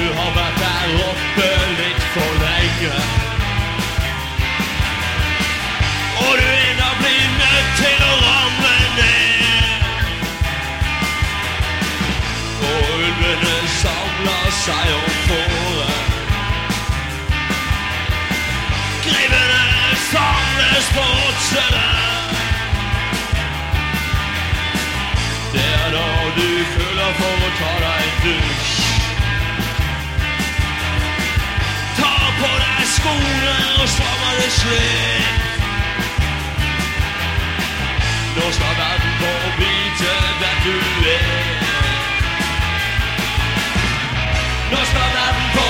du har vært der oppe litt for lenge. Og du ennå blir nødt til å ramme ned. Og ulvene samler seg om fåret. Grevene samles på åtsene. Det er da du føler for å ta deg en dusj. På deg skoene og strammer det slik. Nå skal verden få vite hvem du er. Nå skal verden få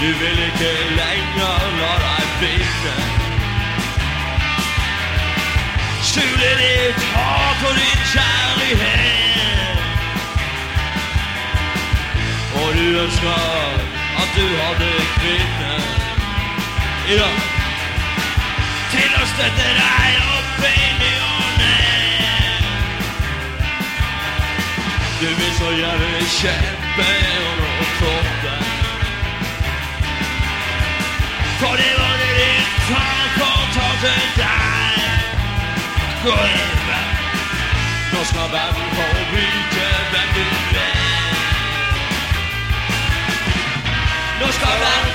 Du vil ikke lenger la deg binde. Skjule ditt hat og din kjærlighet. Og du ønsker at du hadde kvinne i dag til å støtte deg opp i ny og ned. Du vil så gjerne kjempe under kroppen. For det var det din far fortalte deg. Gå inn. Nå skal verden få vite hvem du er. Nå skal verden